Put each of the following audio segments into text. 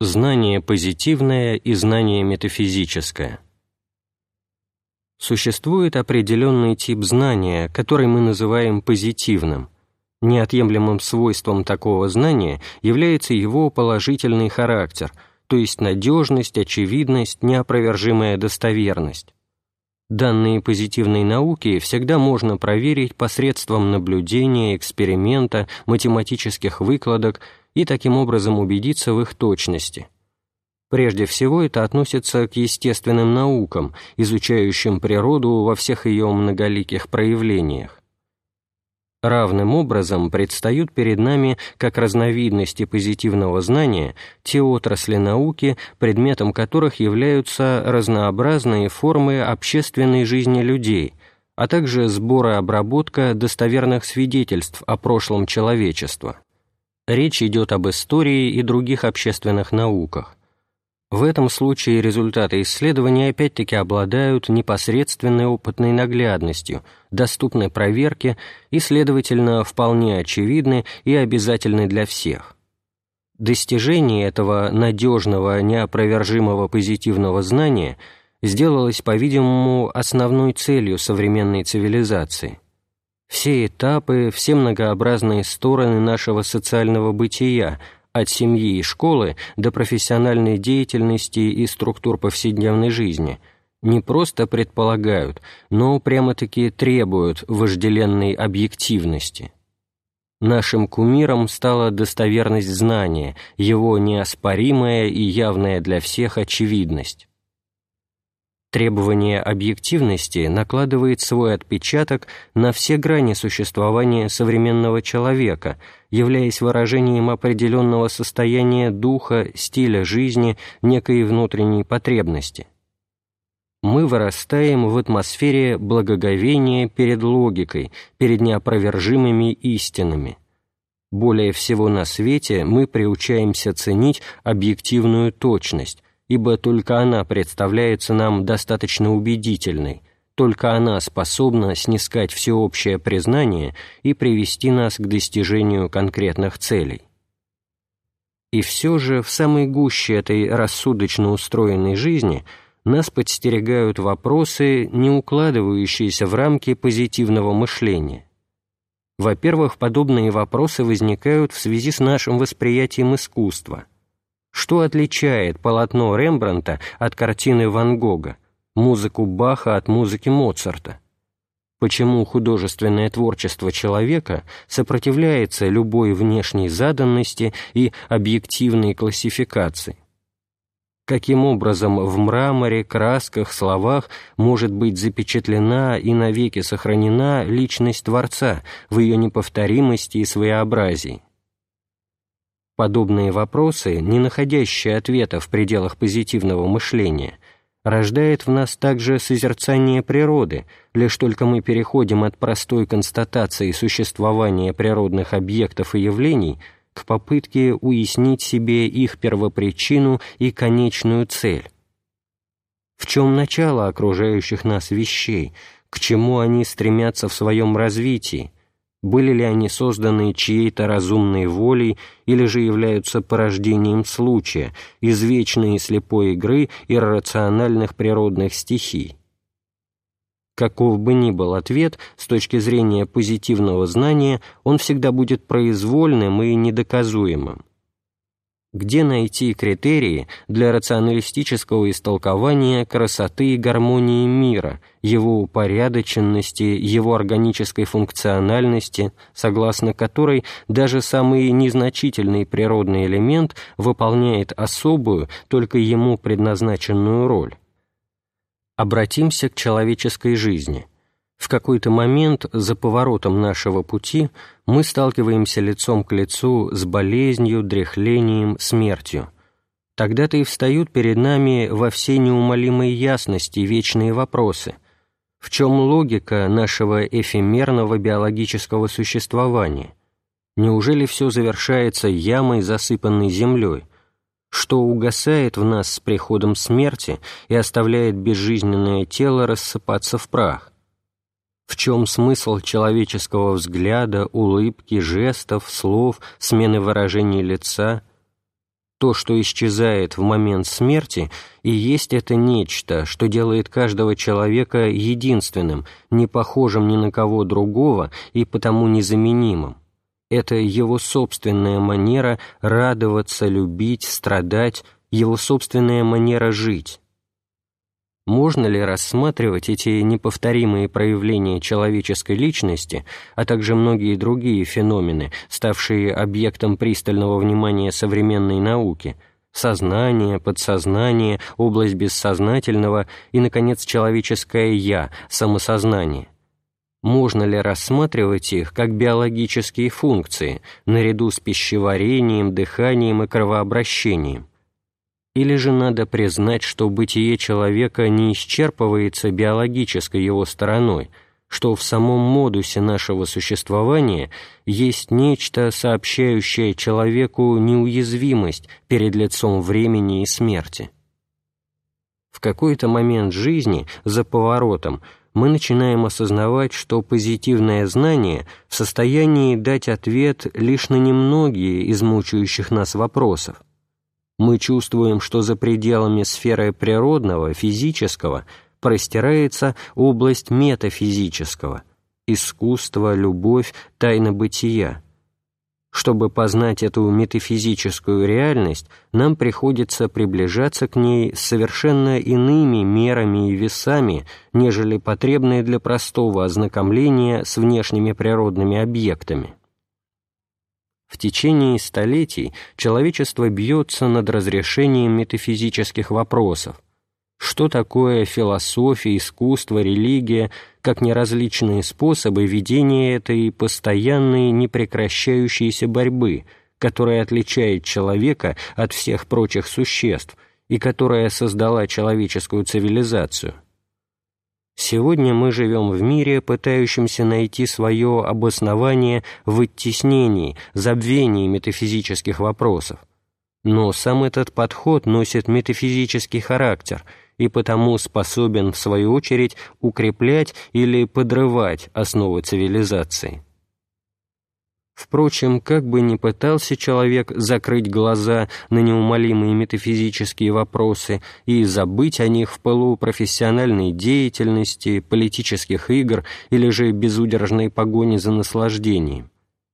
Знание позитивное и знание метафизическое. Существует определенный тип знания, который мы называем позитивным. Неотъемлемым свойством такого знания является его положительный характер, то есть надежность, очевидность, неопровержимая достоверность. Данные позитивной науки всегда можно проверить посредством наблюдения, эксперимента, математических выкладок и таким образом убедиться в их точности. Прежде всего это относится к естественным наукам, изучающим природу во всех ее многоликих проявлениях. Равным образом предстают перед нами как разновидности позитивного знания те отрасли науки, предметом которых являются разнообразные формы общественной жизни людей, а также сбор и обработка достоверных свидетельств о прошлом человечества. Речь идет об истории и других общественных науках. В этом случае результаты исследования опять-таки обладают непосредственной опытной наглядностью, доступной проверке и, следовательно, вполне очевидны и обязательны для всех. Достижение этого надежного, неопровержимого позитивного знания сделалось, по-видимому, основной целью современной цивилизации. Все этапы, все многообразные стороны нашего социального бытия – от семьи и школы до профессиональной деятельности и структур повседневной жизни, не просто предполагают, но прямо-таки требуют вожделенной объективности. Нашим кумиром стала достоверность знания, его неоспоримая и явная для всех очевидность. Требование объективности накладывает свой отпечаток на все грани существования современного человека, являясь выражением определенного состояния духа, стиля жизни, некой внутренней потребности. Мы вырастаем в атмосфере благоговения перед логикой, перед неопровержимыми истинами. Более всего на свете мы приучаемся ценить объективную точность, ибо только она представляется нам достаточно убедительной, только она способна снискать всеобщее признание и привести нас к достижению конкретных целей. И все же в самой гуще этой рассудочно устроенной жизни нас подстерегают вопросы, не укладывающиеся в рамки позитивного мышления. Во-первых, подобные вопросы возникают в связи с нашим восприятием искусства – что отличает полотно Рембрандта от картины Ван Гога, музыку Баха от музыки Моцарта? Почему художественное творчество человека сопротивляется любой внешней заданности и объективной классификации? Каким образом в мраморе, красках, словах может быть запечатлена и навеки сохранена личность Творца в ее неповторимости и своеобразии? Подобные вопросы, не находящие ответа в пределах позитивного мышления, рождает в нас также созерцание природы, лишь только мы переходим от простой констатации существования природных объектов и явлений к попытке уяснить себе их первопричину и конечную цель. В чем начало окружающих нас вещей, к чему они стремятся в своем развитии, были ли они созданы чьей-то разумной волей или же являются порождением случая, извечной слепой игры иррациональных природных стихий. Каков бы ни был ответ, с точки зрения позитивного знания, он всегда будет произвольным и недоказуемым где найти критерии для рационалистического истолкования красоты и гармонии мира, его упорядоченности, его органической функциональности, согласно которой даже самый незначительный природный элемент выполняет особую, только ему предназначенную роль. Обратимся к человеческой жизни – в какой-то момент за поворотом нашего пути мы сталкиваемся лицом к лицу с болезнью, дряхлением, смертью. Тогда-то и встают перед нами во всей неумолимой ясности вечные вопросы. В чем логика нашего эфемерного биологического существования? Неужели все завершается ямой, засыпанной землей? Что угасает в нас с приходом смерти и оставляет безжизненное тело рассыпаться в прах? В чем смысл человеческого взгляда, улыбки, жестов, слов, смены выражений лица. То, что исчезает в момент смерти, и есть это нечто, что делает каждого человека единственным, не похожим ни на кого другого и потому незаменимым. Это его собственная манера радоваться, любить, страдать, его собственная манера жить. Можно ли рассматривать эти неповторимые проявления человеческой личности, а также многие другие феномены, ставшие объектом пристального внимания современной науки – сознание, подсознание, область бессознательного и, наконец, человеческое «я», самосознание? Можно ли рассматривать их как биологические функции, наряду с пищеварением, дыханием и кровообращением? Или же надо признать, что бытие человека не исчерпывается биологической его стороной, что в самом модусе нашего существования есть нечто, сообщающее человеку неуязвимость перед лицом времени и смерти. В какой-то момент жизни, за поворотом, мы начинаем осознавать, что позитивное знание в состоянии дать ответ лишь на немногие из мучающих нас вопросов, мы чувствуем, что за пределами сферы природного, физического, простирается область метафизического, искусство, любовь, тайна бытия. Чтобы познать эту метафизическую реальность, нам приходится приближаться к ней с совершенно иными мерами и весами, нежели потребные для простого ознакомления с внешними природными объектами. В течение столетий человечество бьется над разрешением метафизических вопросов. Что такое философия, искусство, религия, как неразличные способы ведения этой постоянной непрекращающейся борьбы, которая отличает человека от всех прочих существ и которая создала человеческую цивилизацию? Сегодня мы живем в мире, пытающемся найти свое обоснование в оттеснении, забвении метафизических вопросов. Но сам этот подход носит метафизический характер и потому способен, в свою очередь, укреплять или подрывать основы цивилизации. Впрочем, как бы ни пытался человек закрыть глаза на неумолимые метафизические вопросы и забыть о них в пылу профессиональной деятельности, политических игр или же безудержной погони за наслаждением,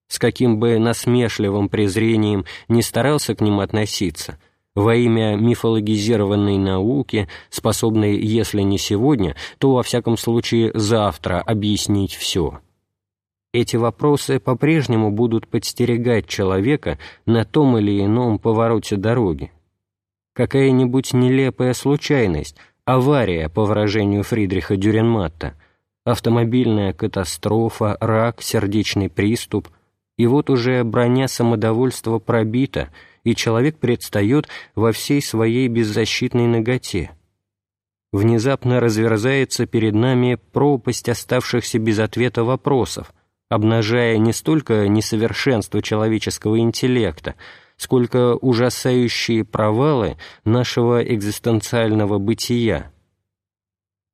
с каким бы насмешливым презрением не старался к ним относиться, во имя мифологизированной науки, способной, если не сегодня, то, во всяком случае, завтра объяснить все – эти вопросы по-прежнему будут подстерегать человека на том или ином повороте дороги. Какая-нибудь нелепая случайность, авария, по выражению Фридриха Дюренматта, автомобильная катастрофа, рак, сердечный приступ, и вот уже броня самодовольства пробита, и человек предстает во всей своей беззащитной ноготе. Внезапно разверзается перед нами пропасть оставшихся без ответа вопросов – обнажая не столько несовершенство человеческого интеллекта, сколько ужасающие провалы нашего экзистенциального бытия.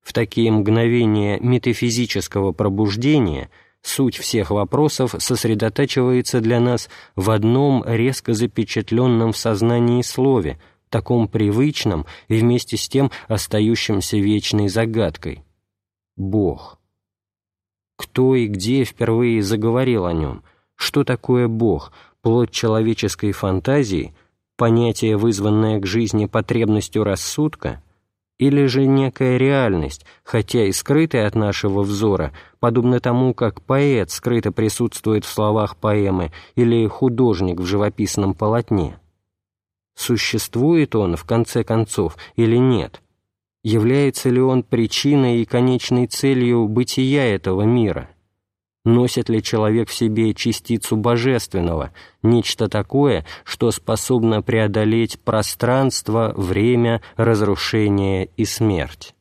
В такие мгновения метафизического пробуждения суть всех вопросов сосредотачивается для нас в одном резко запечатленном в сознании слове, таком привычном и вместе с тем остающемся вечной загадкой – Бог кто и где впервые заговорил о нем, что такое Бог, плод человеческой фантазии, понятие, вызванное к жизни потребностью рассудка, или же некая реальность, хотя и скрытая от нашего взора, подобно тому, как поэт скрыто присутствует в словах поэмы или художник в живописном полотне. Существует он, в конце концов, или нет – Является ли он причиной и конечной целью бытия этого мира? Носит ли человек в себе частицу божественного, нечто такое, что способно преодолеть пространство, время, разрушение и смерть?